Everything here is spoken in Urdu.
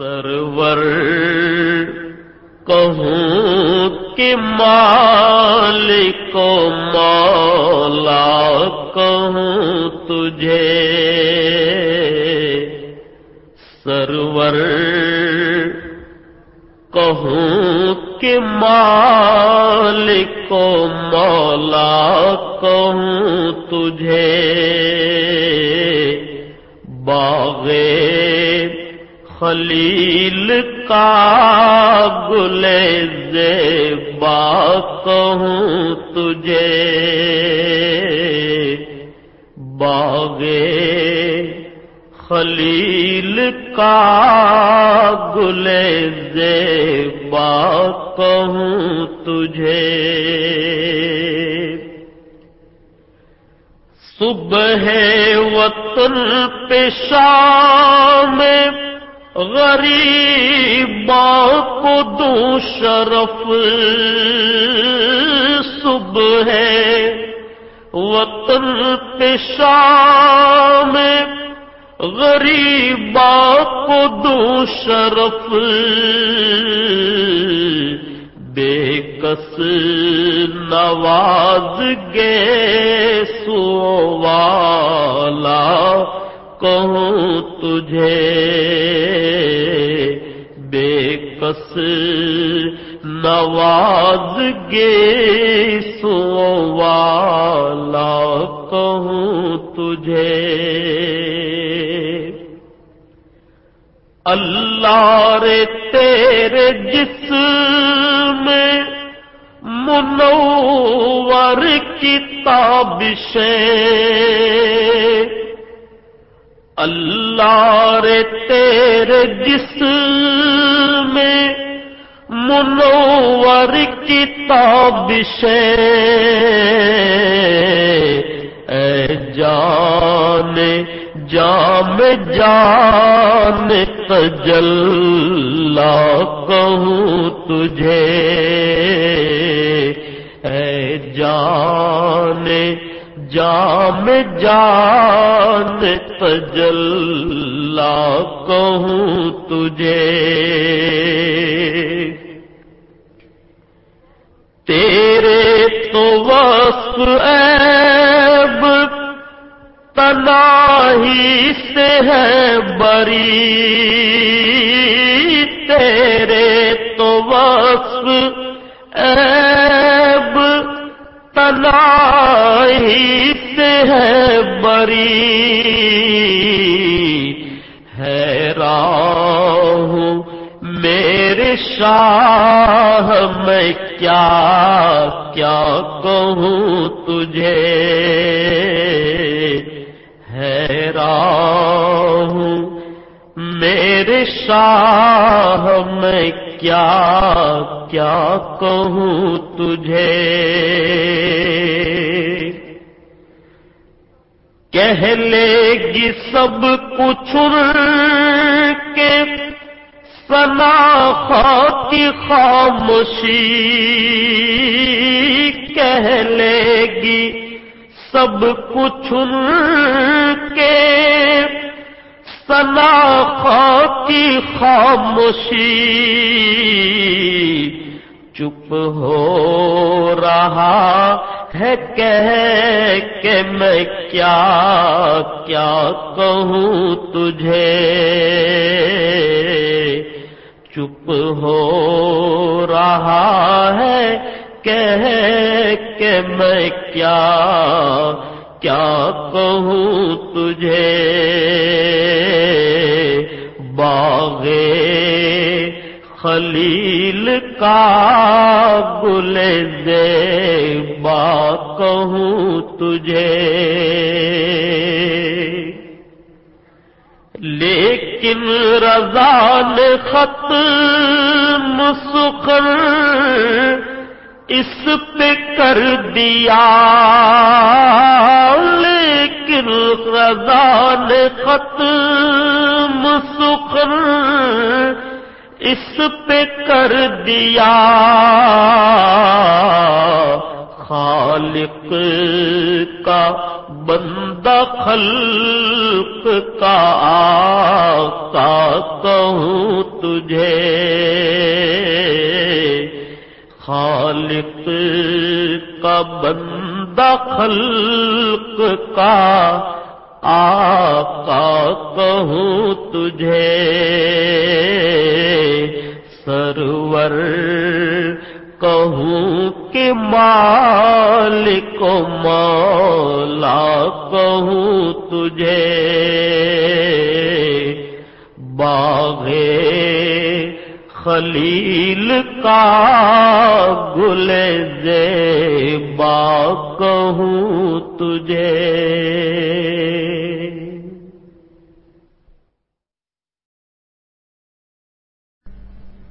سرور کہوں کہ مالک مولا کہوں تجھے سرور کہوں کہ مالک مولا کہوں تجھے باغے خلیل کا گل زیبا کہوں تجھے باغ خلیل کا گل زیبا کہوں تجھے صبح وطن پیشام غریب کو دوں شرف صبح ہے، وطن پیشام غریب کو دوں شرف بے کس نواز گے سو والا کہوں تجھے بے کس نواز گے سو والا کہوں تجھے اللہ رے تیرے جسم منور کتاب سے اللہ رے تیرے جسم منور کتاب سے اے جان، جام، جان تجلا کہوں تجھے۔ اے جان جام جان تجلا کہوں تجھے۔ تیرے تو وصف عیب تناہی سے ہے بری۔ تیرے تو وصف عیب تناہی ہے بری حیران ہوں میرے شاہ، میں کیا کیا کہوں تجھے؟ حیران ہوں میرے شاہ، میں کیا کیا کہوں تجھے؟ کہہ لے گی سب کچھ کے سنا کی خاموشی۔ کہہ لے گی سب کچھ کے سنا کی خاموشی چپ ہو رہا ہے کہہ کہ میں کیا کیا کہوں تجھے چپ ہو رہا ہے کہہ کہ میں کیا کیا کہوں تجھے خلیل کا گل زیبا کہوں تجھے۔ لیکن رضا نے خط مسخر اس پہ کر دیا۔ لیکن رضا نے خط مسخر اس پہ کر دیا۔ خالق کا بندہ خلق کا آقا کہوں تجھے۔ خالق کا بندہ خلق کا آقا کہوں تجھے سرور کہوں کہ مالک مولا کہوں تجھے باغ خلیل کا گل زیبا کہوں تجھے